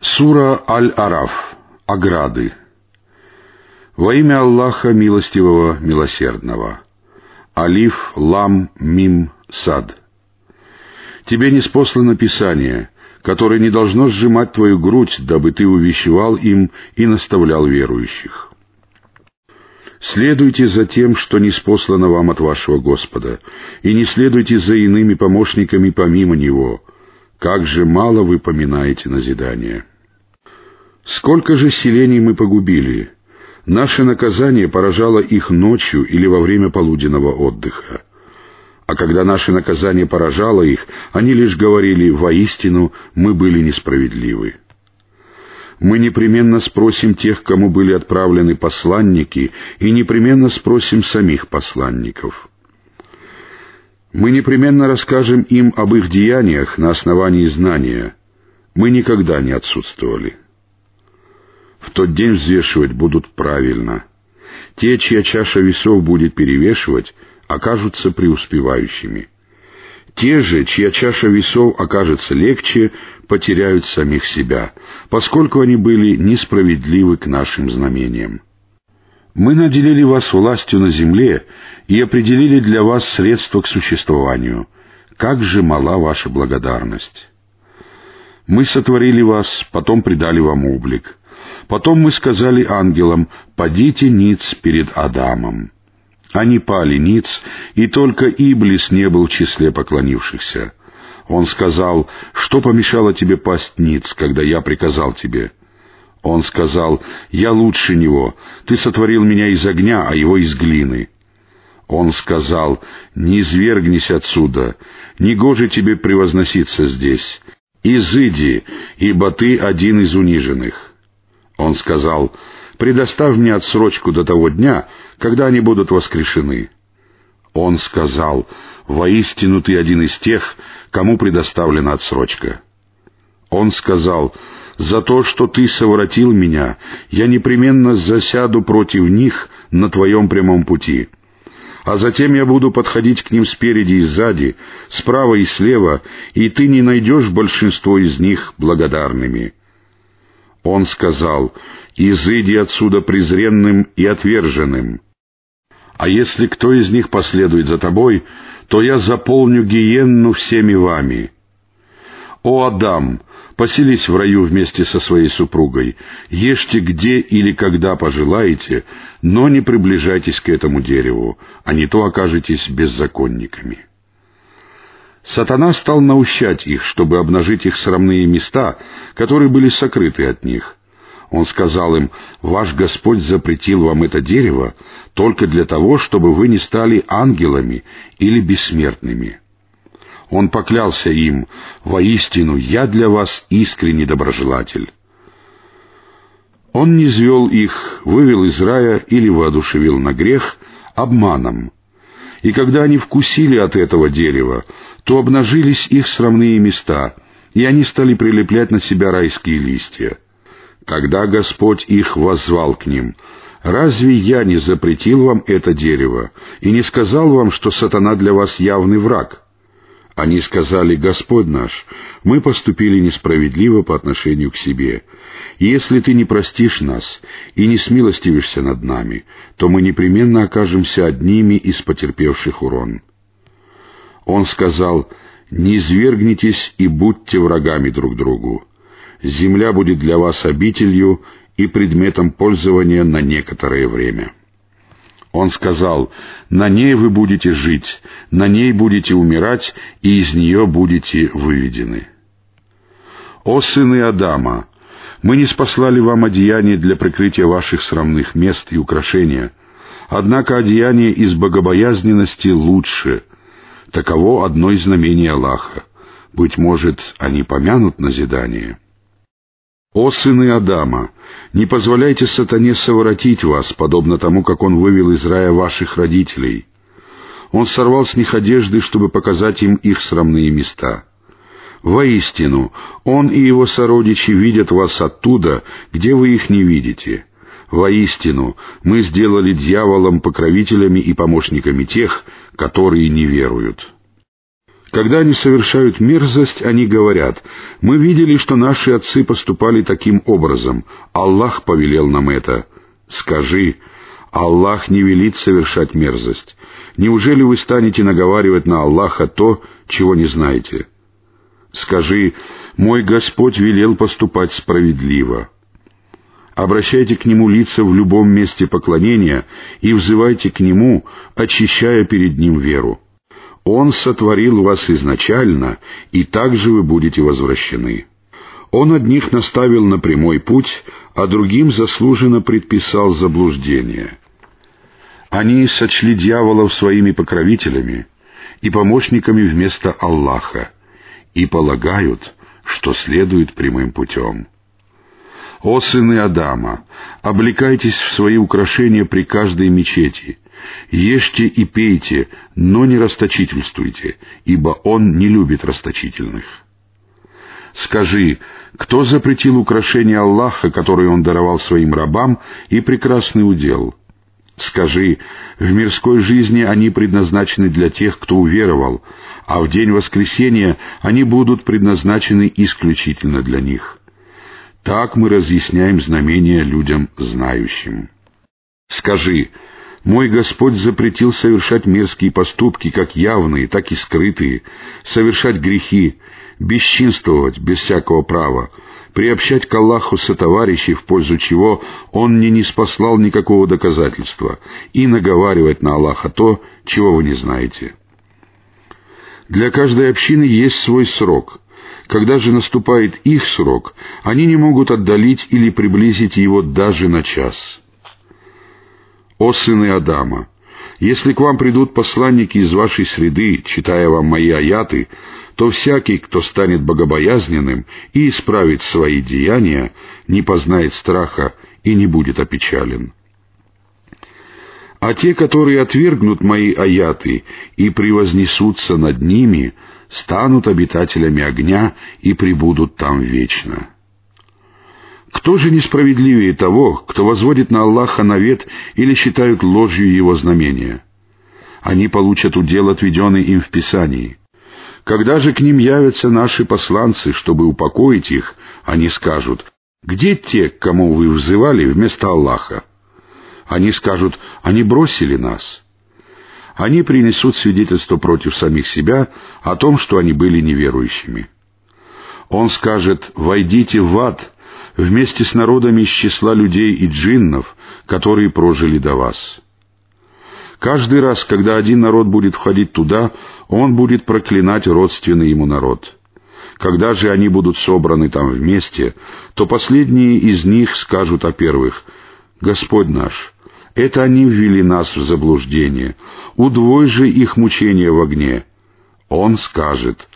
Сура Аль-Араф. Ограды. Во имя Аллаха Милостивого, Милосердного. Алиф, Лам, Мим, Сад. Тебе не спослано Писание, которое не должно сжимать твою грудь, дабы ты увещевал им и наставлял верующих. Следуйте за тем, что не спослано вам от вашего Господа, и не следуйте за иными помощниками помимо Него. Как же мало вы поминаете назидание. Сколько же селений мы погубили? Наше наказание поражало их ночью или во время полуденного отдыха. А когда наше наказание поражало их, они лишь говорили «воистину мы были несправедливы». Мы непременно спросим тех, кому были отправлены посланники, и непременно спросим самих посланников. Мы непременно расскажем им об их деяниях на основании знания. Мы никогда не отсутствовали в тот день взвешивать будут правильно. Те, чья чаша весов будет перевешивать, окажутся преуспевающими. Те же, чья чаша весов окажется легче, потеряют самих себя, поскольку они были несправедливы к нашим знамениям. Мы наделили вас властью на земле и определили для вас средства к существованию. Как же мала ваша благодарность! Мы сотворили вас, потом придали вам облик. Потом мы сказали ангелам, «Падите ниц перед Адамом». Они пали ниц, и только Иблис не был в числе поклонившихся. Он сказал, «Что помешало тебе пасть ниц, когда я приказал тебе?» Он сказал, «Я лучше него. Ты сотворил меня из огня, а его из глины». Он сказал, «Не извергнись отсюда, не гоже тебе превозноситься здесь. Изыди, ибо ты один из униженных». Он сказал, «Предоставь мне отсрочку до того дня, когда они будут воскрешены». Он сказал, «Воистину ты один из тех, кому предоставлена отсрочка». Он сказал, «За то, что ты совратил меня, я непременно засяду против них на твоем прямом пути. А затем я буду подходить к ним спереди и сзади, справа и слева, и ты не найдешь большинство из них благодарными». Он сказал, «Изыди отсюда презренным и отверженным. А если кто из них последует за тобой, то я заполню гиенну всеми вами. О, Адам, поселись в раю вместе со своей супругой, ешьте где или когда пожелаете, но не приближайтесь к этому дереву, а не то окажетесь беззаконниками». Сатана стал наущать их, чтобы обнажить их срамные места, которые были сокрыты от них. Он сказал им, «Ваш Господь запретил вам это дерево только для того, чтобы вы не стали ангелами или бессмертными». Он поклялся им, «Воистину, я для вас искренний доброжелатель». Он не звел их, вывел из рая или воодушевил на грех обманом. И когда они вкусили от этого дерева, то обнажились их срамные места, и они стали прилеплять на себя райские листья. Тогда Господь их воззвал к ним. «Разве я не запретил вам это дерево и не сказал вам, что сатана для вас явный враг?» Они сказали, «Господь наш, мы поступили несправедливо по отношению к себе. Если ты не простишь нас и не смилостивишься над нами, то мы непременно окажемся одними из потерпевших урон». Он сказал, «Не извергнитесь и будьте врагами друг другу. Земля будет для вас обителью и предметом пользования на некоторое время». Он сказал, «На ней вы будете жить, на ней будете умирать, и из нее будете выведены». «О сыны Адама! Мы не спаслали вам одеяние для прикрытия ваших срамных мест и украшения, однако одеяние из богобоязненности лучше, Таково одно из знамений Аллаха. Быть может, они помянут назидание. «О сыны Адама, не позволяйте сатане совратить вас, подобно тому, как он вывел из рая ваших родителей. Он сорвал с них одежды, чтобы показать им их срамные места. Воистину, он и его сородичи видят вас оттуда, где вы их не видите. Воистину, мы сделали дьяволом покровителями и помощниками тех, которые не веруют. Когда они совершают мерзость, они говорят, «Мы видели, что наши отцы поступали таким образом. Аллах повелел нам это». Скажи, Аллах не велит совершать мерзость. Неужели вы станете наговаривать на Аллаха то, чего не знаете? Скажи, мой Господь велел поступать справедливо. Обращайте к Нему лица в любом месте поклонения и взывайте к Нему, очищая перед Ним веру. Он сотворил вас изначально, и также вы будете возвращены. Он одних наставил на прямой путь, а другим заслуженно предписал заблуждение. Они сочли дьяволов своими покровителями и помощниками вместо Аллаха и полагают, что следует прямым путем. «О сыны Адама, облекайтесь в свои украшения при каждой мечети, ешьте и пейте, но не расточительствуйте, ибо Он не любит расточительных». Скажи, кто запретил украшение Аллаха, которое Он даровал своим рабам, и прекрасный удел? Скажи, в мирской жизни они предназначены для тех, кто уверовал, а в день воскресения они будут предназначены исключительно для них. Так мы разъясняем знамения людям знающим. Скажи, мой Господь запретил совершать мерзкие поступки, как явные, так и скрытые, совершать грехи, бесчинствовать без всякого права, приобщать к Аллаху сотоварищей, в пользу чего Он не спаслал никакого доказательства, и наговаривать на Аллаха то, чего вы не знаете. Для каждой общины есть свой срок. Когда же наступает их срок, они не могут отдалить или приблизить его даже на час. О сыны Адама! Если к вам придут посланники из вашей среды, читая вам мои аяты, то всякий, кто станет богобоязненным и исправит свои деяния, не познает страха и не будет опечален. А те, которые отвергнут мои аяты и превознесутся над ними, станут обитателями огня и пребудут там вечно. Кто же несправедливее того, кто возводит на Аллаха навет или считают ложью его знамения? Они получат удел, отведенный им в Писании. Когда же к ним явятся наши посланцы, чтобы упокоить их, они скажут, «Где те, к кому вы взывали вместо Аллаха?» Они скажут, «Они бросили нас». Они принесут свидетельство против самих себя о том, что они были неверующими. Он скажет, «Войдите в ад», вместе с народами из числа людей и джиннов, которые прожили до вас. Каждый раз, когда один народ будет входить туда, он будет проклинать родственный ему народ. Когда же они будут собраны там вместе, то последние из них скажут о первых, «Господь наш, это они ввели нас в заблуждение, удвой же их мучения в огне». Он скажет,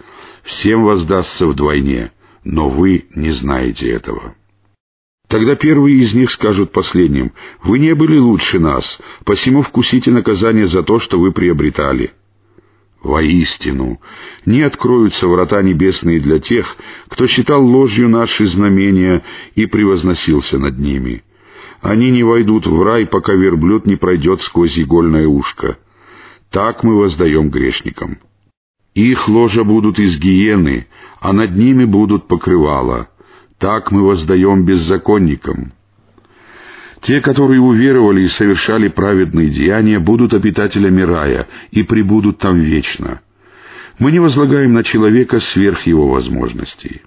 «Всем воздастся вдвойне, но вы не знаете этого». Тогда первые из них скажут последним, «Вы не были лучше нас, посему вкусите наказание за то, что вы приобретали». Воистину, не откроются врата небесные для тех, кто считал ложью наши знамения и превозносился над ними. Они не войдут в рай, пока верблюд не пройдет сквозь игольное ушко. Так мы воздаем грешникам. Их ложа будут из гиены, а над ними будут покрывала — так мы воздаем беззаконникам. Те, которые уверовали и совершали праведные деяния, будут обитателями рая и пребудут там вечно. Мы не возлагаем на человека сверх его возможностей.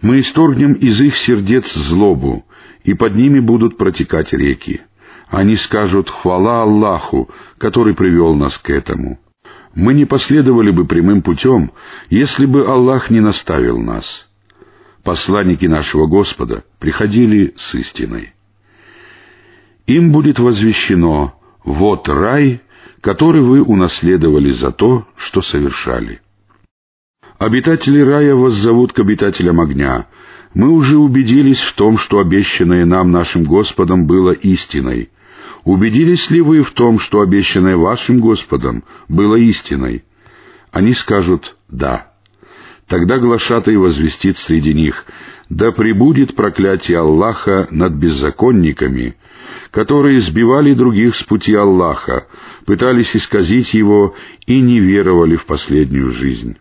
Мы исторгнем из их сердец злобу, и под ними будут протекать реки. Они скажут «Хвала Аллаху, который привел нас к этому». Мы не последовали бы прямым путем, если бы Аллах не наставил нас посланники нашего Господа, приходили с истиной. Им будет возвещено «Вот рай, который вы унаследовали за то, что совершали». Обитатели рая воззовут к обитателям огня. Мы уже убедились в том, что обещанное нам нашим Господом было истиной. Убедились ли вы в том, что обещанное вашим Господом было истиной? Они скажут «да». Тогда глашатай возвестит среди них, «Да пребудет проклятие Аллаха над беззаконниками, которые сбивали других с пути Аллаха, пытались исказить его и не веровали в последнюю жизнь».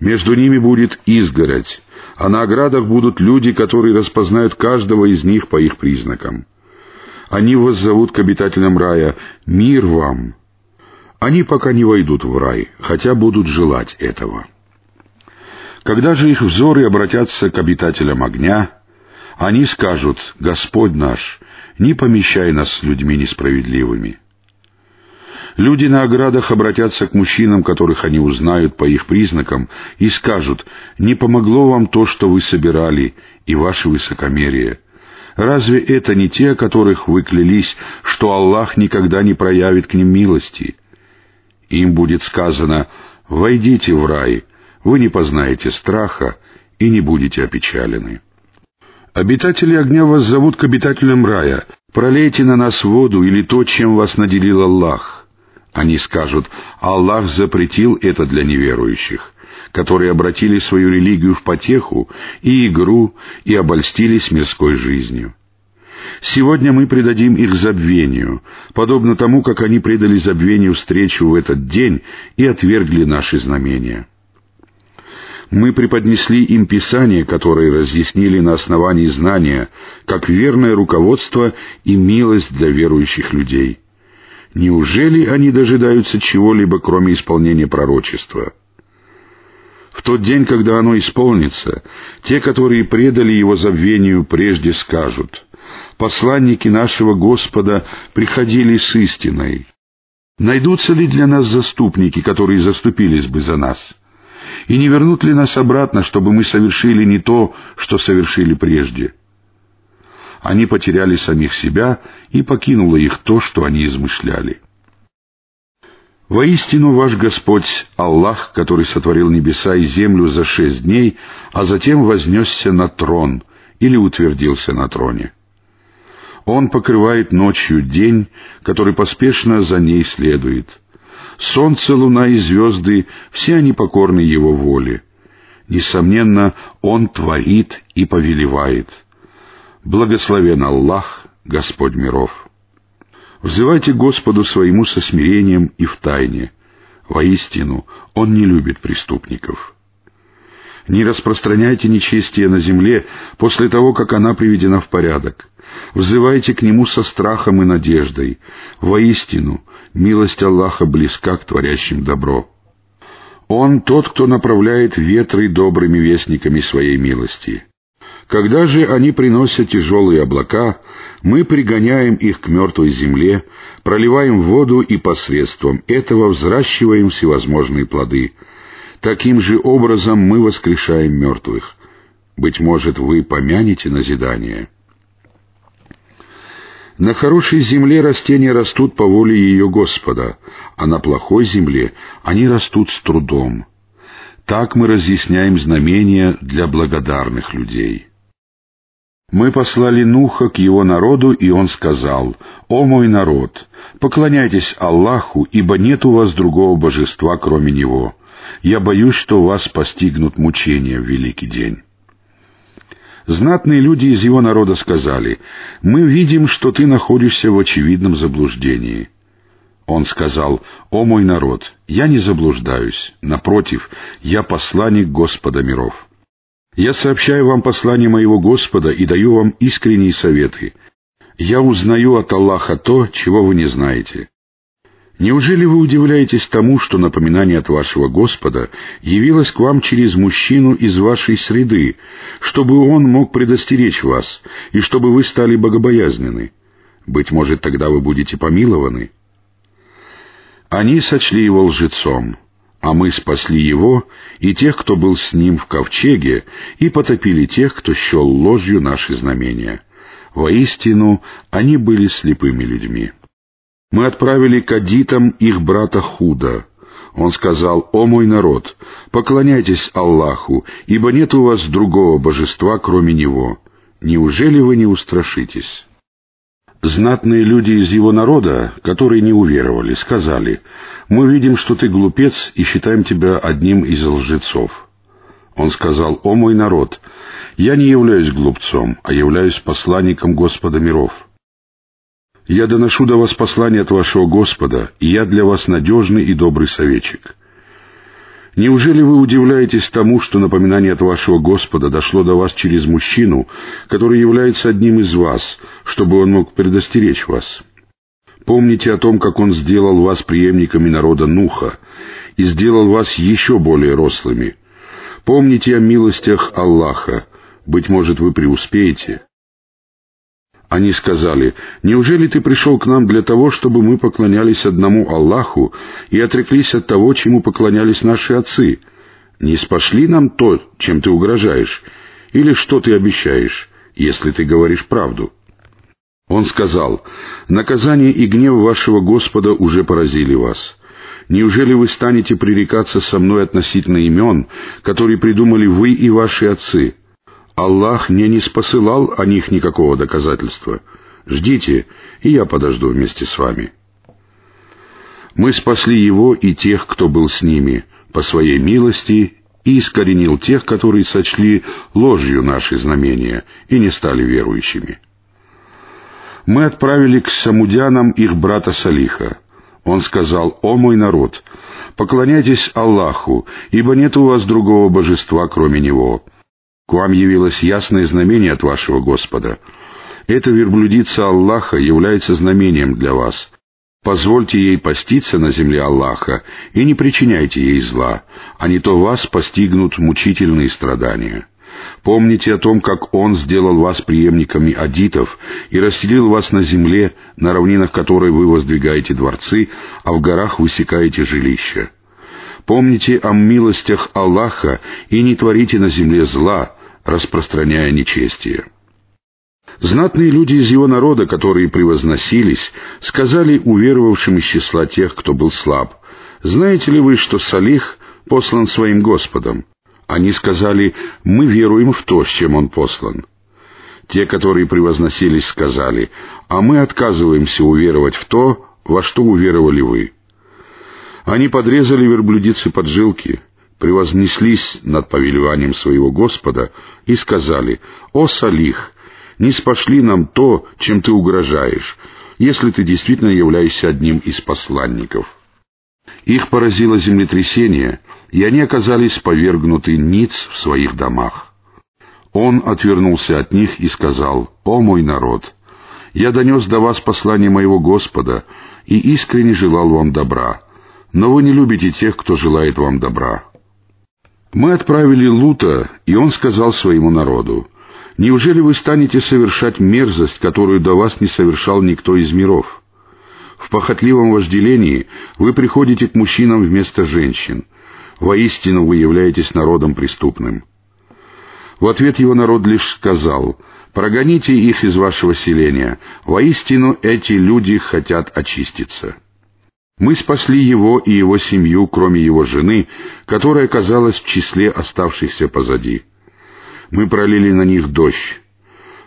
Между ними будет изгородь, а на оградах будут люди, которые распознают каждого из них по их признакам. Они воззовут к обитателям рая «Мир вам!» Они пока не войдут в рай, хотя будут желать этого. Когда же их взоры обратятся к обитателям огня, они скажут «Господь наш, не помещай нас с людьми несправедливыми». Люди на оградах обратятся к мужчинам, которых они узнают по их признакам, и скажут, «Не помогло вам то, что вы собирали, и ваше высокомерие. Разве это не те, которых вы клялись, что Аллах никогда не проявит к ним милости?» Им будет сказано, «Войдите в рай, вы не познаете страха и не будете опечалены». Обитатели огня вас зовут к обитателям рая. Пролейте на нас воду или то, чем вас наделил Аллах. Они скажут, Аллах запретил это для неверующих, которые обратили свою религию в потеху и игру и обольстились мирской жизнью. Сегодня мы предадим их забвению, подобно тому, как они предали забвению встречу в этот день и отвергли наши знамения. Мы преподнесли им Писание, которые разъяснили на основании знания, как верное руководство и милость для верующих людей — Неужели они дожидаются чего-либо, кроме исполнения пророчества? В тот день, когда оно исполнится, те, которые предали его забвению, прежде скажут, «Посланники нашего Господа приходили с истиной. Найдутся ли для нас заступники, которые заступились бы за нас? И не вернут ли нас обратно, чтобы мы совершили не то, что совершили прежде?» они потеряли самих себя, и покинуло их то, что они измышляли. Воистину ваш Господь — Аллах, который сотворил небеса и землю за шесть дней, а затем вознесся на трон или утвердился на троне. Он покрывает ночью день, который поспешно за ней следует. Солнце, луна и звезды — все они покорны Его воле. Несомненно, Он творит и повелевает — Благословен Аллах, Господь миров. Взывайте Господу своему со смирением и в тайне. Воистину, Он не любит преступников. Не распространяйте нечестие на земле после того, как она приведена в порядок. Взывайте к Нему со страхом и надеждой. Воистину, милость Аллаха близка к творящим добро. Он тот, кто направляет ветры добрыми вестниками своей милости. Когда же они приносят тяжелые облака, мы пригоняем их к мертвой земле, проливаем воду и посредством этого взращиваем всевозможные плоды. Таким же образом мы воскрешаем мертвых. Быть может, вы помянете назидание. На хорошей земле растения растут по воле ее Господа, а на плохой земле они растут с трудом. Так мы разъясняем знамения для благодарных людей. Мы послали Нуха к его народу, и он сказал, «О мой народ, поклоняйтесь Аллаху, ибо нет у вас другого божества, кроме Него. Я боюсь, что вас постигнут мучения в великий день». Знатные люди из его народа сказали, «Мы видим, что ты находишься в очевидном заблуждении». Он сказал, «О мой народ, я не заблуждаюсь, напротив, я посланник Господа миров». Я сообщаю вам послание моего Господа и даю вам искренние советы. Я узнаю от Аллаха то, чего вы не знаете. Неужели вы удивляетесь тому, что напоминание от вашего Господа явилось к вам через мужчину из вашей среды, чтобы он мог предостеречь вас, и чтобы вы стали богобоязнены? Быть может, тогда вы будете помилованы?» Они сочли его лжецом а мы спасли его и тех, кто был с ним в ковчеге, и потопили тех, кто щел ложью наши знамения. Воистину, они были слепыми людьми. Мы отправили к адитам их брата Худа. Он сказал, «О мой народ, поклоняйтесь Аллаху, ибо нет у вас другого божества, кроме Него. Неужели вы не устрашитесь?» Знатные люди из его народа, которые не уверовали, сказали, «Мы видим, что ты глупец, и считаем тебя одним из лжецов». Он сказал, «О мой народ, я не являюсь глупцом, а являюсь посланником Господа миров. Я доношу до вас послание от вашего Господа, и я для вас надежный и добрый советчик. Неужели вы удивляетесь тому, что напоминание от вашего Господа дошло до вас через мужчину, который является одним из вас, чтобы он мог предостеречь вас? Помните о том, как он сделал вас преемниками народа Нуха и сделал вас еще более рослыми. Помните о милостях Аллаха, быть может, вы преуспеете. Они сказали, «Неужели ты пришел к нам для того, чтобы мы поклонялись одному Аллаху и отреклись от того, чему поклонялись наши отцы? Не спошли нам то, чем ты угрожаешь, или что ты обещаешь, если ты говоришь правду?» Он сказал, «Наказание и гнев вашего Господа уже поразили вас. Неужели вы станете пререкаться со мной относительно имен, которые придумали вы и ваши отцы?» Аллах мне не спосылал о них никакого доказательства. Ждите, и я подожду вместе с вами. Мы спасли его и тех, кто был с ними, по своей милости, и искоренил тех, которые сочли ложью наши знамения и не стали верующими. Мы отправили к самудянам их брата Салиха. Он сказал, «О мой народ, поклоняйтесь Аллаху, ибо нет у вас другого божества, кроме Него» К вам явилось ясное знамение от вашего Господа. Эта верблюдица Аллаха является знамением для вас. Позвольте ей поститься на земле Аллаха и не причиняйте ей зла, а не то вас постигнут мучительные страдания. Помните о том, как Он сделал вас преемниками адитов и расселил вас на земле, на равнинах которой вы воздвигаете дворцы, а в горах высекаете жилища. Помните о милостях Аллаха и не творите на земле зла, распространяя нечестие. Знатные люди из его народа, которые превозносились, сказали уверовавшим из числа тех, кто был слаб, «Знаете ли вы, что Салих послан своим Господом?» Они сказали, «Мы веруем в то, с чем он послан». Те, которые превозносились, сказали, «А мы отказываемся уверовать в то, во что уверовали вы». Они подрезали верблюдицы поджилки, превознеслись над повелеванием своего Господа и сказали, «О, Салих, не спошли нам то, чем ты угрожаешь, если ты действительно являешься одним из посланников». Их поразило землетрясение, и они оказались повергнуты ниц в своих домах. Он отвернулся от них и сказал, «О мой народ, я донес до вас послание моего Господа и искренне желал вам добра, но вы не любите тех, кто желает вам добра. Мы отправили Лута, и он сказал своему народу, «Неужели вы станете совершать мерзость, которую до вас не совершал никто из миров? В похотливом вожделении вы приходите к мужчинам вместо женщин. Воистину вы являетесь народом преступным». В ответ его народ лишь сказал, «Прогоните их из вашего селения. Воистину эти люди хотят очиститься». Мы спасли его и его семью, кроме его жены, которая оказалась в числе оставшихся позади. Мы пролили на них дождь.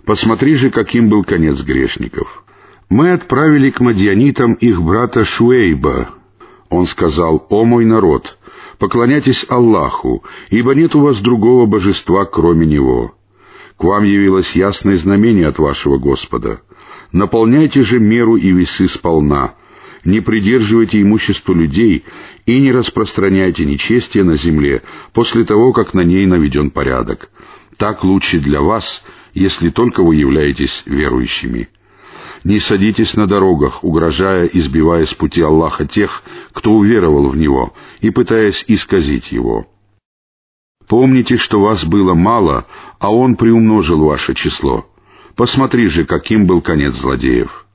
Посмотри же, каким был конец грешников. Мы отправили к мадьянитам их брата Шуэйба. Он сказал, «О мой народ, поклоняйтесь Аллаху, ибо нет у вас другого божества, кроме Него. К вам явилось ясное знамение от вашего Господа. Наполняйте же меру и весы сполна» не придерживайте имущество людей и не распространяйте нечестие на земле после того, как на ней наведен порядок. Так лучше для вас, если только вы являетесь верующими. Не садитесь на дорогах, угрожая и сбивая с пути Аллаха тех, кто уверовал в Него, и пытаясь исказить Его. Помните, что вас было мало, а Он приумножил ваше число. Посмотри же, каким был конец злодеев.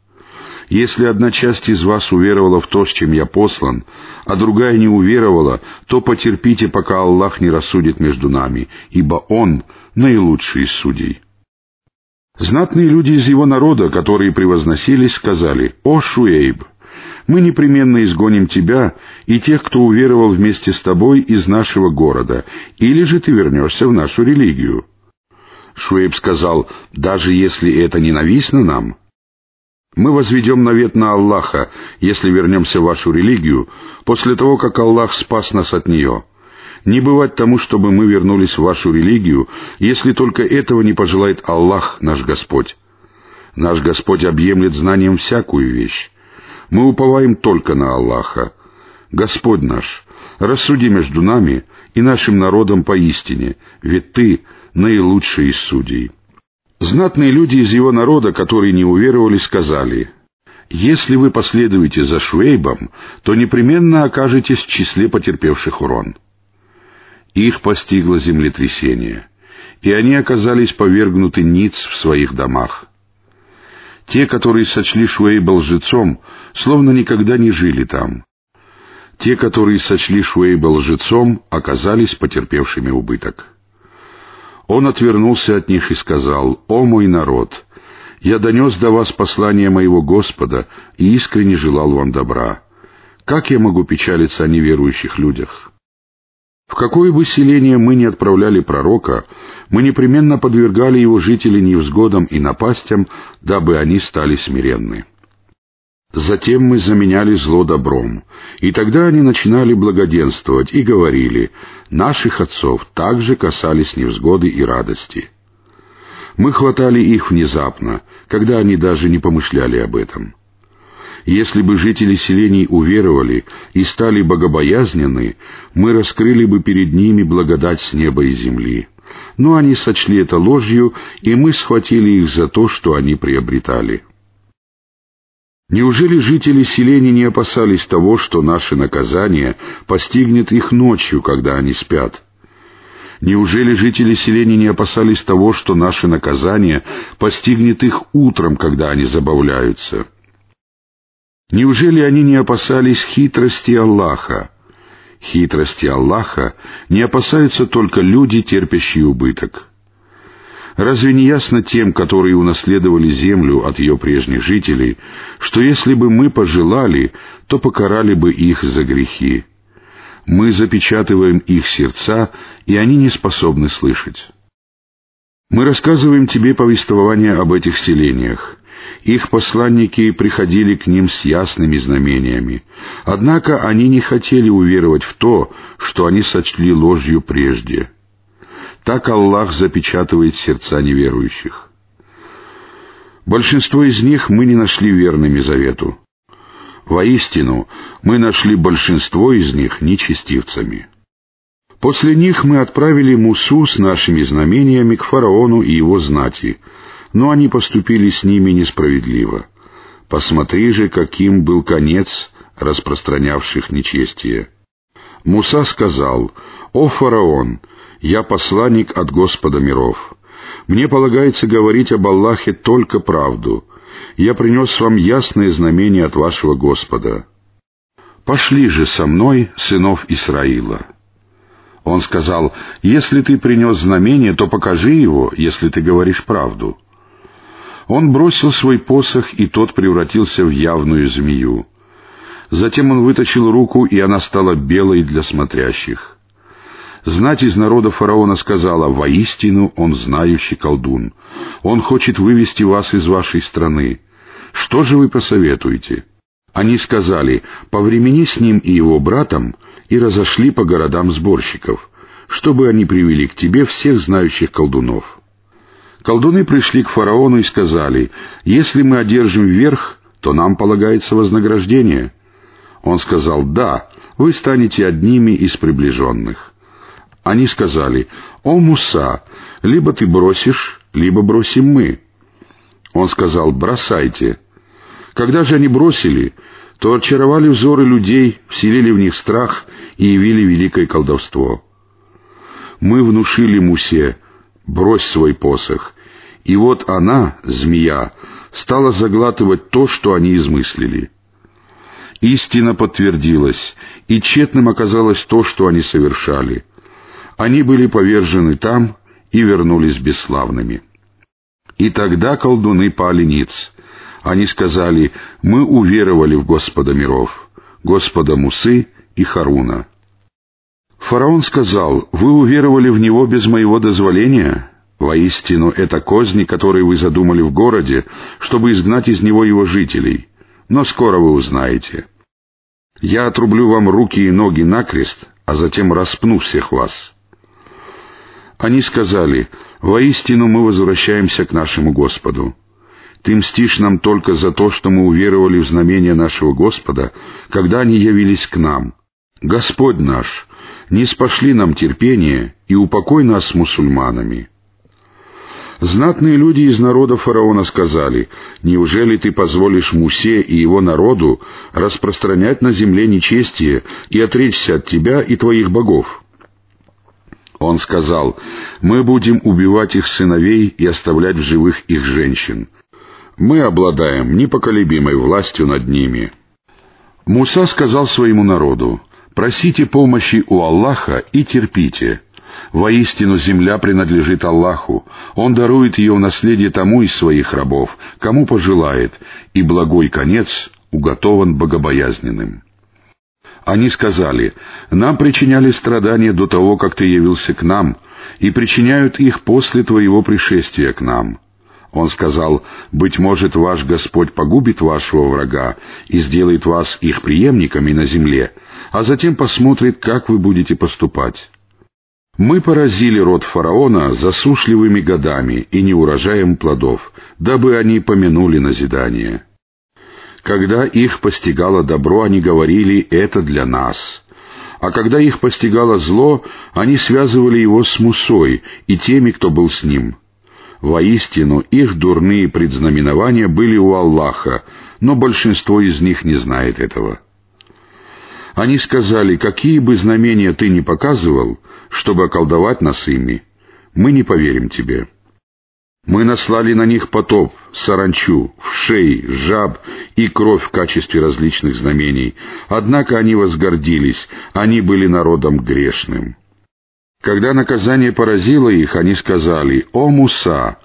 Если одна часть из вас уверовала в то, с чем я послан, а другая не уверовала, то потерпите, пока Аллах не рассудит между нами, ибо Он наилучший из судей». Знатные люди из его народа, которые превозносились, сказали, «О, Шуэйб, мы непременно изгоним тебя и тех, кто уверовал вместе с тобой из нашего города, или же ты вернешься в нашу религию». Шуэйб сказал, «Даже если это ненавистно нам, Мы возведем навет на Аллаха, если вернемся в вашу религию, после того, как Аллах спас нас от нее. Не бывать тому, чтобы мы вернулись в вашу религию, если только этого не пожелает Аллах, наш Господь. Наш Господь объемлет знанием всякую вещь. Мы уповаем только на Аллаха. Господь наш, рассуди между нами и нашим народом поистине, ведь Ты наилучший из судей». Знатные люди из его народа, которые не уверовали, сказали, «Если вы последуете за Швейбом, то непременно окажетесь в числе потерпевших урон». Их постигло землетрясение, и они оказались повергнуты ниц в своих домах. Те, которые сочли Шуэйба лжецом, словно никогда не жили там. Те, которые сочли Шуэйба лжецом, оказались потерпевшими убыток. Он отвернулся от них и сказал, «О мой народ! Я донес до вас послание моего Господа и искренне желал вам добра. Как я могу печалиться о неверующих людях?» В какое бы селение мы ни отправляли пророка, мы непременно подвергали его жителей невзгодам и напастям, дабы они стали смиренны. Затем мы заменяли зло добром, и тогда они начинали благоденствовать и говорили, наших отцов также касались невзгоды и радости. Мы хватали их внезапно, когда они даже не помышляли об этом. Если бы жители селений уверовали и стали богобоязненны, мы раскрыли бы перед ними благодать с неба и земли. Но они сочли это ложью, и мы схватили их за то, что они приобретали. Неужели жители селений не опасались того, что наше наказание постигнет их ночью, когда они спят? Неужели жители селений не опасались того, что наше наказание постигнет их утром, когда они забавляются? Неужели они не опасались хитрости Аллаха? Хитрости Аллаха не опасаются только люди, терпящие убыток. Разве не ясно тем, которые унаследовали землю от ее прежних жителей, что если бы мы пожелали, то покарали бы их за грехи? Мы запечатываем их сердца, и они не способны слышать. Мы рассказываем тебе повествование об этих селениях. Их посланники приходили к ним с ясными знамениями. Однако они не хотели уверовать в то, что они сочли ложью прежде — так Аллах запечатывает сердца неверующих. Большинство из них мы не нашли верными завету. Воистину, мы нашли большинство из них нечестивцами. После них мы отправили Мусу с нашими знамениями к фараону и его знати, но они поступили с ними несправедливо. Посмотри же, каким был конец распространявших нечестие. Муса сказал, «О фараон, я посланник от Господа миров. Мне полагается говорить об Аллахе только правду. Я принес вам ясное знамение от вашего Господа. Пошли же со мной, сынов Исраила». Он сказал, «Если ты принес знамение, то покажи его, если ты говоришь правду». Он бросил свой посох, и тот превратился в явную змею. Затем он вытащил руку, и она стала белой для смотрящих. Знать из народа фараона сказала, «Воистину он знающий колдун. Он хочет вывести вас из вашей страны. Что же вы посоветуете?» Они сказали, «Повремени с ним и его братом, и разошли по городам сборщиков, чтобы они привели к тебе всех знающих колдунов». Колдуны пришли к фараону и сказали, «Если мы одержим верх, то нам полагается вознаграждение». Он сказал, «Да, вы станете одними из приближенных». Они сказали, «О, Муса, либо ты бросишь, либо бросим мы». Он сказал, «Бросайте». Когда же они бросили, то очаровали взоры людей, вселили в них страх и явили великое колдовство. Мы внушили Мусе, «Брось свой посох». И вот она, змея, стала заглатывать то, что они измыслили. Истина подтвердилась, и тщетным оказалось то, что они совершали — они были повержены там и вернулись бесславными. И тогда колдуны пали ниц. Они сказали, «Мы уверовали в Господа миров, Господа Мусы и Харуна». Фараон сказал, «Вы уверовали в него без моего дозволения? Воистину, это козни, которые вы задумали в городе, чтобы изгнать из него его жителей. Но скоро вы узнаете. Я отрублю вам руки и ноги накрест, а затем распну всех вас». Они сказали, «Воистину мы возвращаемся к нашему Господу». Ты мстишь нам только за то, что мы уверовали в знамение нашего Господа, когда они явились к нам. Господь наш, не спошли нам терпение и упокой нас с мусульманами». Знатные люди из народа фараона сказали, «Неужели ты позволишь Мусе и его народу распространять на земле нечестие и отречься от тебя и твоих богов?» Он сказал, «Мы будем убивать их сыновей и оставлять в живых их женщин мы обладаем непоколебимой властью над ними». Муса сказал своему народу, «Просите помощи у Аллаха и терпите. Воистину земля принадлежит Аллаху, Он дарует ее в наследие тому из своих рабов, кому пожелает, и благой конец уготован богобоязненным». Они сказали, «Нам причиняли страдания до того, как ты явился к нам, и причиняют их после твоего пришествия к нам». Он сказал, «Быть может, ваш Господь погубит вашего врага и сделает вас их преемниками на земле, а затем посмотрит, как вы будете поступать». Мы поразили род фараона засушливыми годами и неурожаем плодов, дабы они помянули назидание. Когда их постигало добро, они говорили «это для нас». А когда их постигало зло, они связывали его с Мусой и теми, кто был с ним — Воистину, их дурные предзнаменования были у Аллаха, но большинство из них не знает этого. Они сказали, какие бы знамения ты ни показывал, чтобы околдовать нас ими, мы не поверим тебе. Мы наслали на них потоп, саранчу, вшей, жаб и кровь в качестве различных знамений, однако они возгордились, они были народом грешным. Когда наказание поразило их, они сказали, «О Муса,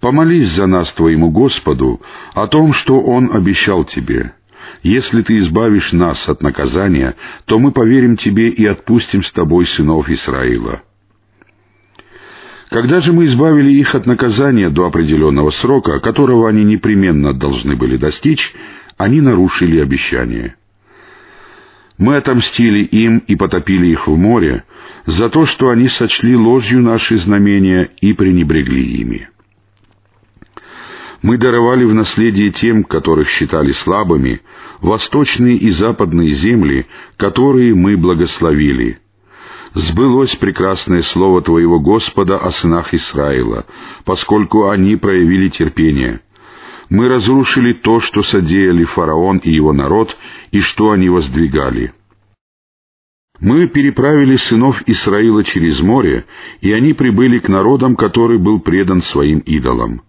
помолись за нас твоему Господу о том, что Он обещал тебе. Если ты избавишь нас от наказания, то мы поверим тебе и отпустим с тобой сынов Исраила». Когда же мы избавили их от наказания до определенного срока, которого они непременно должны были достичь, они нарушили обещание. Мы отомстили им и потопили их в море за то, что они сочли ложью наши знамения и пренебрегли ими. Мы даровали в наследие тем, которых считали слабыми, восточные и западные земли, которые мы благословили. Сбылось прекрасное слово Твоего Господа о сынах Исраила, поскольку они проявили терпение — мы разрушили то, что содеяли фараон и его народ, и что они воздвигали. Мы переправили сынов Исраила через море, и они прибыли к народам, который был предан своим идолам.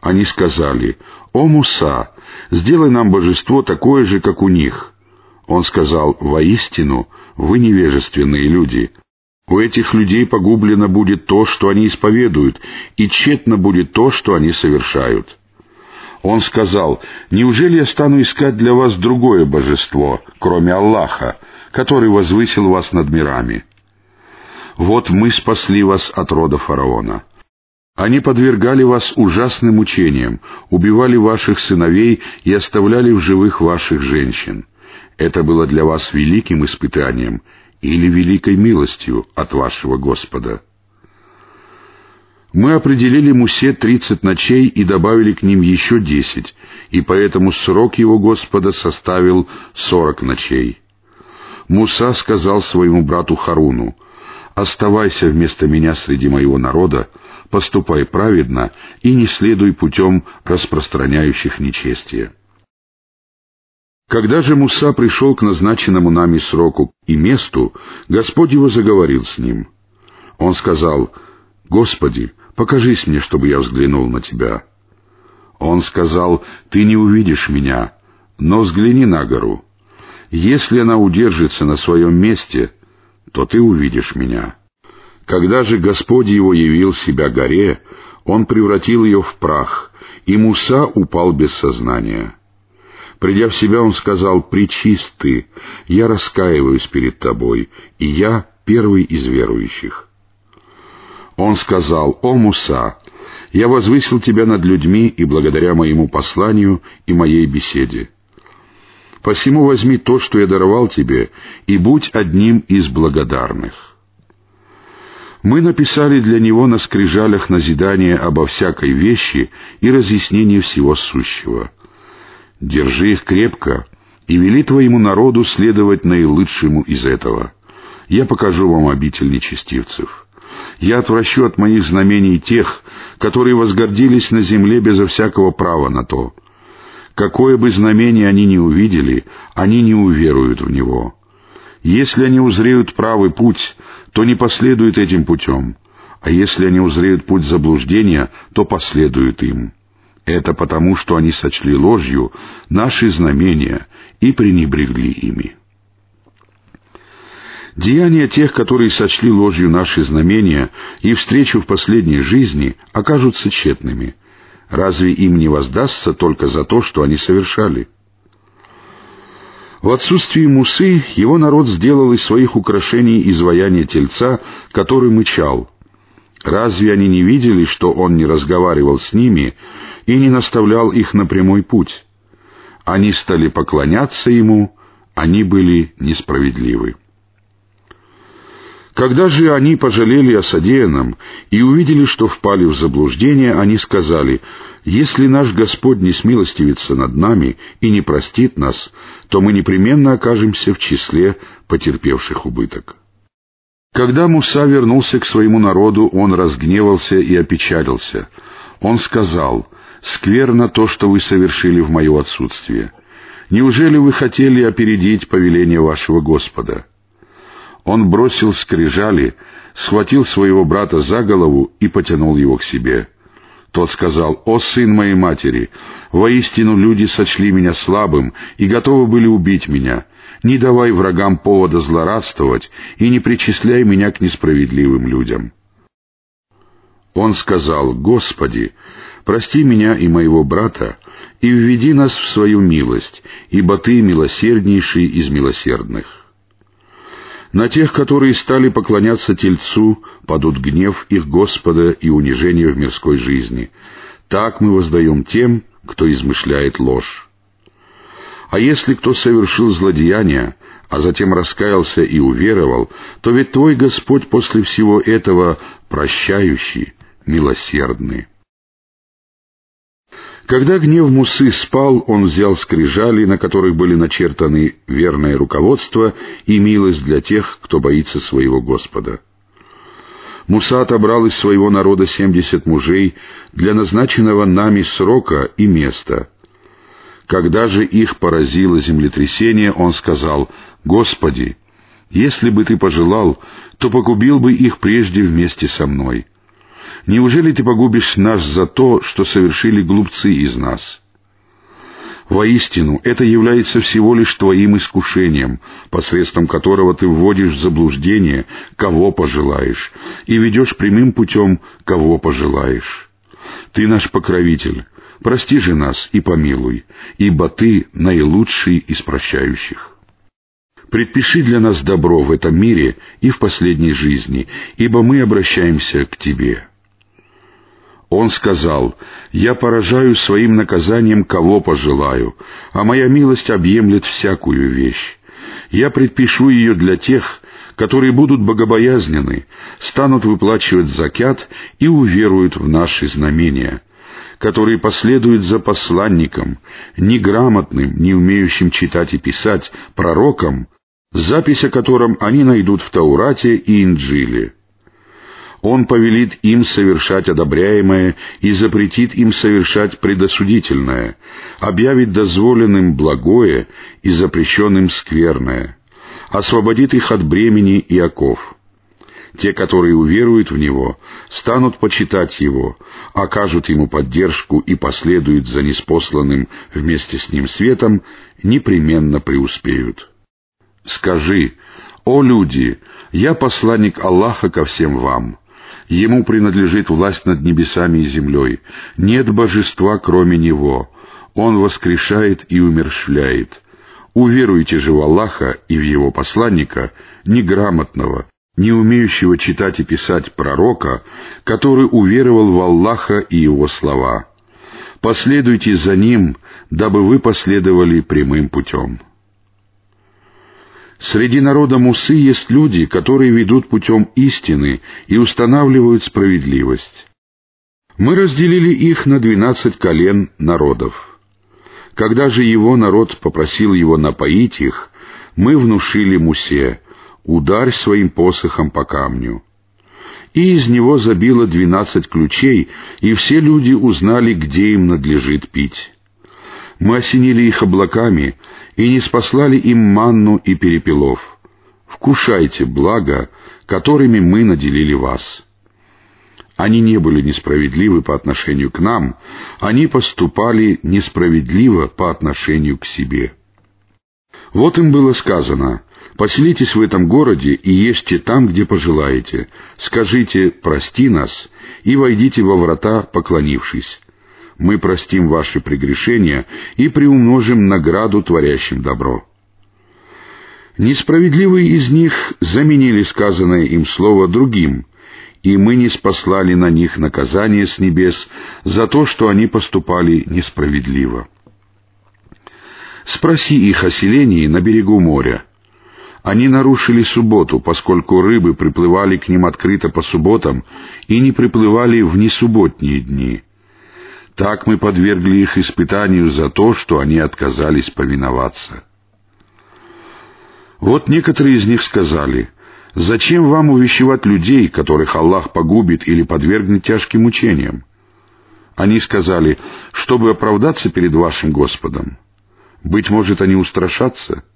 Они сказали, «О Муса, сделай нам божество такое же, как у них». Он сказал, «Воистину, вы невежественные люди. У этих людей погублено будет то, что они исповедуют, и тщетно будет то, что они совершают». Он сказал, «Неужели я стану искать для вас другое божество, кроме Аллаха, который возвысил вас над мирами? Вот мы спасли вас от рода фараона». Они подвергали вас ужасным мучениям, убивали ваших сыновей и оставляли в живых ваших женщин. Это было для вас великим испытанием или великой милостью от вашего Господа. Мы определили Мусе тридцать ночей и добавили к ним еще десять, и поэтому срок его Господа составил сорок ночей. Муса сказал своему брату Харуну, «Оставайся вместо меня среди моего народа, поступай праведно и не следуй путем распространяющих нечестие». Когда же Муса пришел к назначенному нами сроку и месту, Господь его заговорил с ним. Он сказал, «Господи, покажись мне, чтобы я взглянул на тебя». Он сказал, «Ты не увидишь меня, но взгляни на гору. Если она удержится на своем месте, то ты увидишь меня». Когда же Господь его явил себя горе, он превратил ее в прах, и Муса упал без сознания. Придя в себя, он сказал, «Причист ты, я раскаиваюсь перед тобой, и я первый из верующих». Он сказал, «О, Муса, Я возвысил тебя над людьми и благодаря моему посланию и моей беседе. Посему возьми то, что я даровал тебе, и будь одним из благодарных. Мы написали для него на скрижалях назидание обо всякой вещи и разъяснение всего сущего. Держи их крепко и вели твоему народу следовать наилучшему из этого. Я покажу вам обитель нечестивцев. Я отвращу от моих знамений тех, которые возгордились на земле безо всякого права на то — Какое бы знамение они ни увидели, они не уверуют в него. Если они узреют правый путь, то не последуют этим путем, а если они узреют путь заблуждения, то последуют им. Это потому, что они сочли ложью наши знамения и пренебрегли ими. Деяния тех, которые сочли ложью наши знамения и встречу в последней жизни, окажутся тщетными — Разве им не воздастся только за то, что они совершали? В отсутствии Мусы его народ сделал из своих украшений изваяние тельца, который мычал. Разве они не видели, что он не разговаривал с ними и не наставлял их на прямой путь? Они стали поклоняться ему, они были несправедливы. Когда же они пожалели о содеянном и увидели, что впали в заблуждение, они сказали, «Если наш Господь не смилостивится над нами и не простит нас, то мы непременно окажемся в числе потерпевших убыток». Когда Муса вернулся к своему народу, он разгневался и опечалился. Он сказал, «Скверно то, что вы совершили в мое отсутствие. Неужели вы хотели опередить повеление вашего Господа?» Он бросил скрижали, схватил своего брата за голову и потянул его к себе. Тот сказал, «О, сын моей матери, воистину люди сочли меня слабым и готовы были убить меня. Не давай врагам повода злорадствовать и не причисляй меня к несправедливым людям». Он сказал, «Господи, прости меня и моего брата, и введи нас в свою милость, ибо Ты милосерднейший из милосердных». На тех, которые стали поклоняться Тельцу, падут гнев их Господа и унижение в мирской жизни. Так мы воздаем тем, кто измышляет ложь. А если кто совершил злодеяние, а затем раскаялся и уверовал, то ведь Твой Господь после всего этого прощающий, милосердный. Когда гнев Мусы спал, он взял скрижали, на которых были начертаны верное руководство и милость для тех, кто боится своего Господа. Муса отобрал из своего народа семьдесят мужей для назначенного нами срока и места. Когда же их поразило землетрясение, он сказал, «Господи, если бы ты пожелал, то погубил бы их прежде вместе со мной». Неужели ты погубишь нас за то, что совершили глупцы из нас? Воистину, это является всего лишь твоим искушением, посредством которого ты вводишь в заблуждение, кого пожелаешь, и ведешь прямым путем, кого пожелаешь. Ты наш покровитель, прости же нас и помилуй, ибо ты наилучший из прощающих. Предпиши для нас добро в этом мире и в последней жизни, ибо мы обращаемся к Тебе. Он сказал, «Я поражаю своим наказанием, кого пожелаю, а моя милость объемлет всякую вещь. Я предпишу ее для тех, которые будут богобоязнены, станут выплачивать закят и уверуют в наши знамения, которые последуют за посланником, неграмотным, не умеющим читать и писать, пророком, запись о котором они найдут в Таурате и Инджиле. Он повелит им совершать одобряемое и запретит им совершать предосудительное, объявит дозволенным благое и запрещенным скверное, освободит их от бремени и оков. Те, которые уверуют в Него, станут почитать Его, окажут Ему поддержку и последуют за неспосланным вместе с Ним светом, непременно преуспеют. Скажи, «О люди, я посланник Аллаха ко всем вам». Ему принадлежит власть над небесами и землей. Нет божества, кроме Него. Он воскрешает и умершляет. Уверуйте же в Аллаха и в Его посланника, неграмотного, не умеющего читать и писать пророка, который уверовал в Аллаха и его слова. Последуйте за ним, дабы вы последовали прямым путем. Среди народа Мусы есть люди, которые ведут путем истины и устанавливают справедливость. Мы разделили их на двенадцать колен народов. Когда же его народ попросил его напоить их, мы внушили Мусе, ударь своим посохом по камню. И из него забило двенадцать ключей, и все люди узнали, где им надлежит пить. Мы осенили их облаками и не спаслали им манну и перепелов. Вкушайте благо, которыми мы наделили вас. Они не были несправедливы по отношению к нам, они поступали несправедливо по отношению к себе. Вот им было сказано, Поселитесь в этом городе и ешьте там, где пожелаете. Скажите «прости нас» и войдите во врата, поклонившись. Мы простим ваши прегрешения и приумножим награду творящим добро. Несправедливые из них заменили сказанное им слово другим, и мы не спаслали на них наказание с небес за то, что они поступали несправедливо. Спроси их о селении на берегу моря — они нарушили субботу, поскольку рыбы приплывали к ним открыто по субботам и не приплывали в несубботние дни. Так мы подвергли их испытанию за то, что они отказались повиноваться. Вот некоторые из них сказали, «Зачем вам увещевать людей, которых Аллах погубит или подвергнет тяжким мучениям?» Они сказали, чтобы оправдаться перед вашим Господом. Быть может, они устрашатся —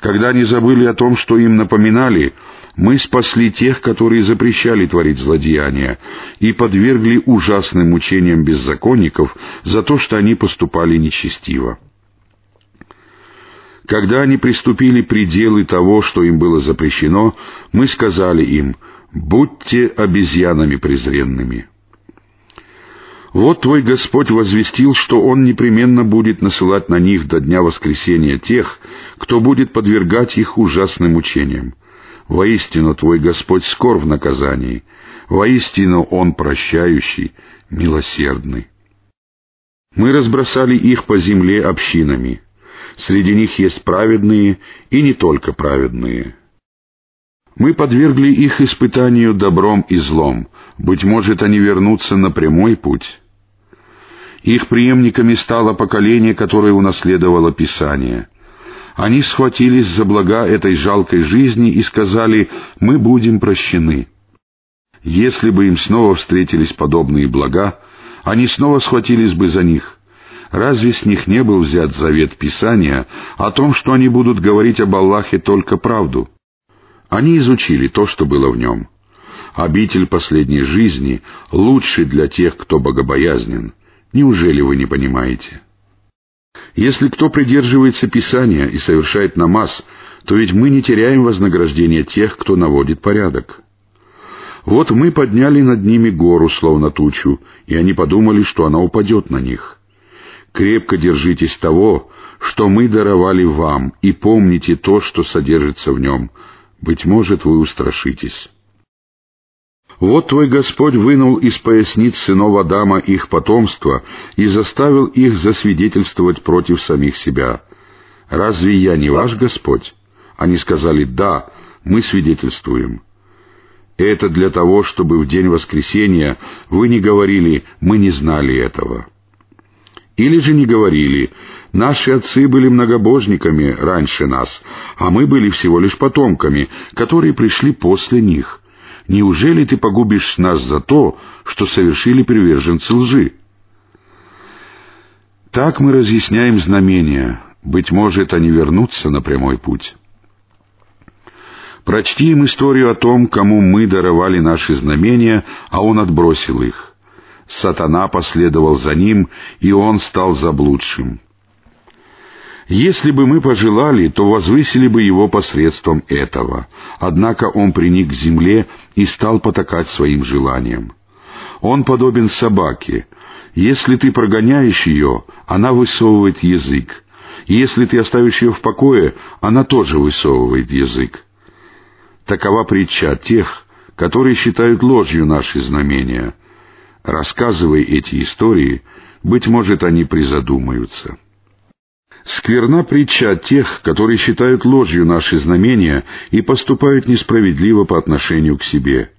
когда они забыли о том, что им напоминали, мы спасли тех, которые запрещали творить злодеяния, и подвергли ужасным мучениям беззаконников за то, что они поступали нечестиво. Когда они приступили пределы того, что им было запрещено, мы сказали им, «Будьте обезьянами презренными». Вот твой Господь возвестил, что Он непременно будет насылать на них до дня воскресения тех, кто будет подвергать их ужасным мучениям. Воистину твой Господь скор в наказании, воистину Он прощающий, милосердный. Мы разбросали их по земле общинами. Среди них есть праведные и не только праведные. Мы подвергли их испытанию добром и злом. Быть может, они вернутся на прямой путь. Их преемниками стало поколение, которое унаследовало Писание. Они схватились за блага этой жалкой жизни и сказали «Мы будем прощены». Если бы им снова встретились подобные блага, они снова схватились бы за них. Разве с них не был взят завет Писания о том, что они будут говорить об Аллахе только правду? Они изучили то, что было в нем. Обитель последней жизни лучше для тех, кто богобоязнен — Неужели вы не понимаете? Если кто придерживается Писания и совершает намаз, то ведь мы не теряем вознаграждения тех, кто наводит порядок. Вот мы подняли над ними гору, словно тучу, и они подумали, что она упадет на них. Крепко держитесь того, что мы даровали вам, и помните то, что содержится в нем. Быть может, вы устрашитесь. Вот твой Господь вынул из поясниц сынов Адама их потомство и заставил их засвидетельствовать против самих себя. Разве я не ваш Господь? Они сказали, да, мы свидетельствуем. Это для того, чтобы в день воскресения вы не говорили, мы не знали этого. Или же не говорили, наши отцы были многобожниками раньше нас, а мы были всего лишь потомками, которые пришли после них. Неужели ты погубишь нас за то, что совершили приверженцы лжи? Так мы разъясняем знамения. Быть может, они вернутся на прямой путь. Прочти им историю о том, кому мы даровали наши знамения, а он отбросил их. Сатана последовал за ним, и он стал заблудшим. Если бы мы пожелали, то возвысили бы его посредством этого. Однако он приник к земле и стал потакать своим желаниям. Он подобен собаке. Если ты прогоняешь ее, она высовывает язык. Если ты оставишь ее в покое, она тоже высовывает язык. Такова притча тех, которые считают ложью наши знамения. Рассказывая эти истории, быть может, они призадумаются. Скверна притча тех, которые считают ложью наши знамения и поступают несправедливо по отношению к себе.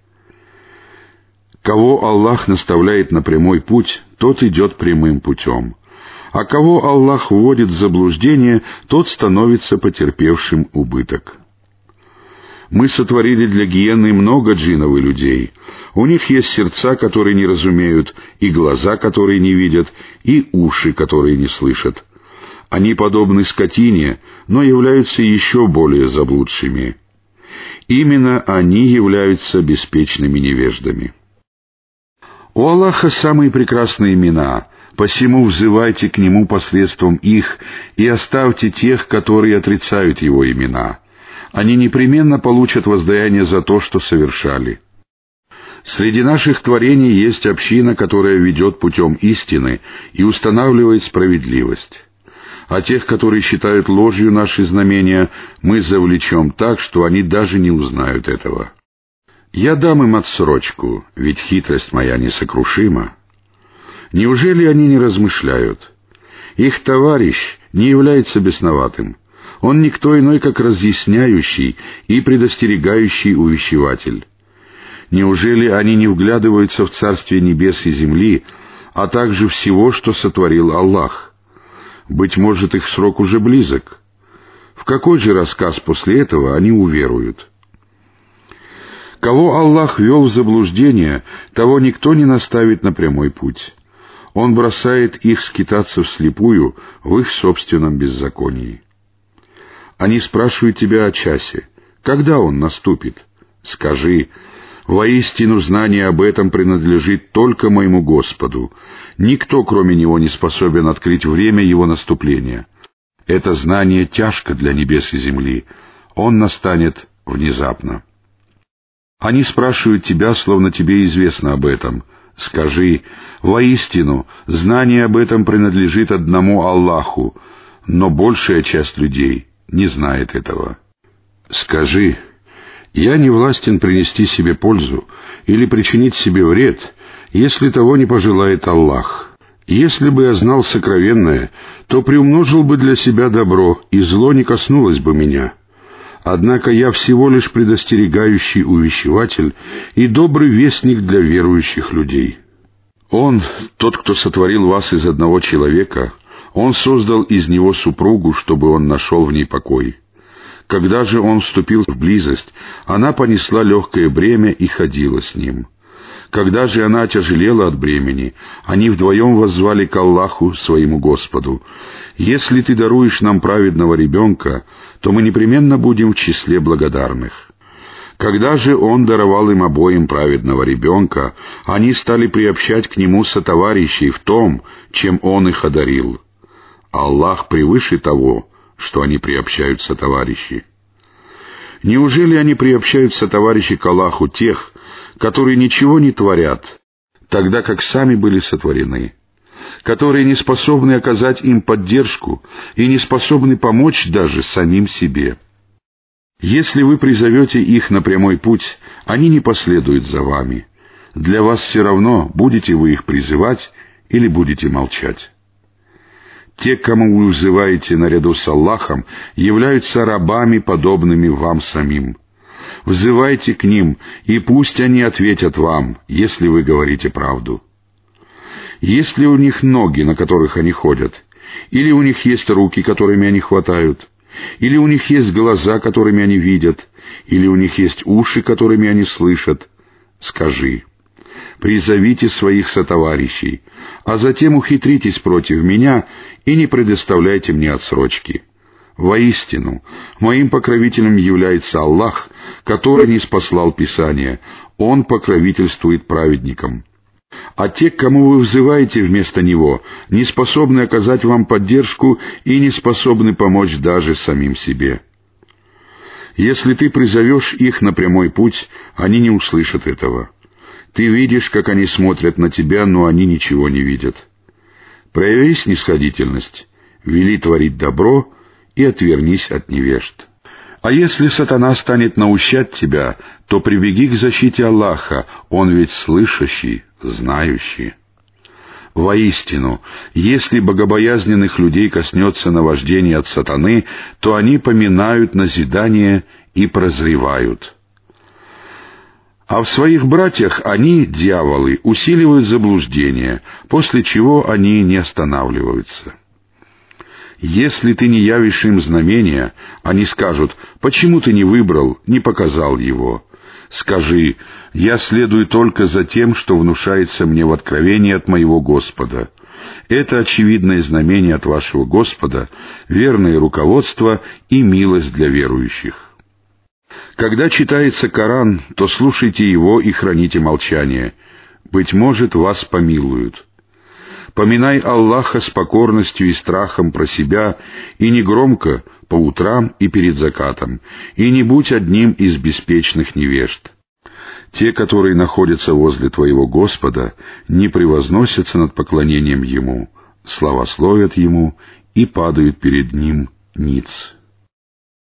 Кого Аллах наставляет на прямой путь, тот идет прямым путем. А кого Аллах вводит в заблуждение, тот становится потерпевшим убыток. Мы сотворили для гиены много джинов и людей. У них есть сердца, которые не разумеют, и глаза, которые не видят, и уши, которые не слышат. Они подобны скотине, но являются еще более заблудшими. Именно они являются беспечными невеждами. У Аллаха самые прекрасные имена, посему взывайте к Нему посредством их и оставьте тех, которые отрицают Его имена. Они непременно получат воздаяние за то, что совершали. Среди наших творений есть община, которая ведет путем истины и устанавливает справедливость. А тех, которые считают ложью наши знамения, мы завлечем так, что они даже не узнают этого. Я дам им отсрочку, ведь хитрость моя несокрушима. Неужели они не размышляют? Их товарищ не является бесноватым. Он никто иной, как разъясняющий и предостерегающий увещеватель. Неужели они не вглядываются в Царствие Небес и Земли, а также всего, что сотворил Аллах? Быть может, их срок уже близок. В какой же рассказ после этого они уверуют?» Кого Аллах вел в заблуждение, того никто не наставит на прямой путь. Он бросает их скитаться вслепую в их собственном беззаконии. Они спрашивают тебя о часе. Когда он наступит? Скажи, воистину знание об этом принадлежит только моему Господу. Никто, кроме Него, не способен открыть время Его наступления. Это знание тяжко для небес и земли. Он настанет внезапно. Они спрашивают тебя, словно тебе известно об этом. Скажи, воистину, знание об этом принадлежит одному Аллаху, но большая часть людей не знает этого. Скажи, я не властен принести себе пользу или причинить себе вред, если того не пожелает Аллах. Если бы я знал сокровенное, то приумножил бы для себя добро, и зло не коснулось бы меня». Однако я всего лишь предостерегающий увещеватель и добрый вестник для верующих людей. Он, тот, кто сотворил вас из одного человека, он создал из него супругу, чтобы он нашел в ней покой. Когда же он вступил в близость, она понесла легкое бремя и ходила с ним. Когда же она тяжелела от бремени, они вдвоем воззвали к Аллаху, своему Господу. «Если ты даруешь нам праведного ребенка, то мы непременно будем в числе благодарных». Когда же он даровал им обоим праведного ребенка, они стали приобщать к нему сотоварищей в том, чем он их одарил. Аллах превыше того, что они приобщают сотоварищи. Неужели они приобщают сотоварищей к Аллаху тех, которые ничего не творят, тогда как сами были сотворены, которые не способны оказать им поддержку и не способны помочь даже самим себе. Если вы призовете их на прямой путь, они не последуют за вами. Для вас все равно, будете вы их призывать или будете молчать. Те, кому вы взываете наряду с Аллахом, являются рабами, подобными вам самим — взывайте к ним, и пусть они ответят вам, если вы говорите правду. Есть ли у них ноги, на которых они ходят? Или у них есть руки, которыми они хватают? Или у них есть глаза, которыми они видят? Или у них есть уши, которыми они слышат? Скажи, призовите своих сотоварищей, а затем ухитритесь против меня и не предоставляйте мне отсрочки». Воистину, моим покровителем является Аллах, который не спаслал Писание. Он покровительствует праведникам. А те, к кому вы взываете вместо Него, не способны оказать вам поддержку и не способны помочь даже самим себе. Если ты призовешь их на прямой путь, они не услышат этого. Ты видишь, как они смотрят на тебя, но они ничего не видят. Прояви снисходительность, вели творить добро — и отвернись от невежд. А если сатана станет наущать тебя, то прибеги к защите Аллаха, Он ведь слышащий, знающий. Воистину, если богобоязненных людей коснется наваждение от сатаны, то они поминают назидание и прозревают. А в своих братьях они, дьяволы, усиливают заблуждение, после чего они не останавливаются. Если ты не явишь им знамения, они скажут, почему ты не выбрал, не показал его. Скажи, я следую только за тем, что внушается мне в откровении от моего Господа. Это очевидное знамение от вашего Господа, верное руководство и милость для верующих. Когда читается Коран, то слушайте его и храните молчание. Быть может, вас помилуют. Поминай Аллаха с покорностью и страхом про себя, и не громко, по утрам и перед закатом, и не будь одним из беспечных невежд. Те, которые находятся возле твоего Господа, не превозносятся над поклонением Ему, славословят Ему и падают перед Ним ниц.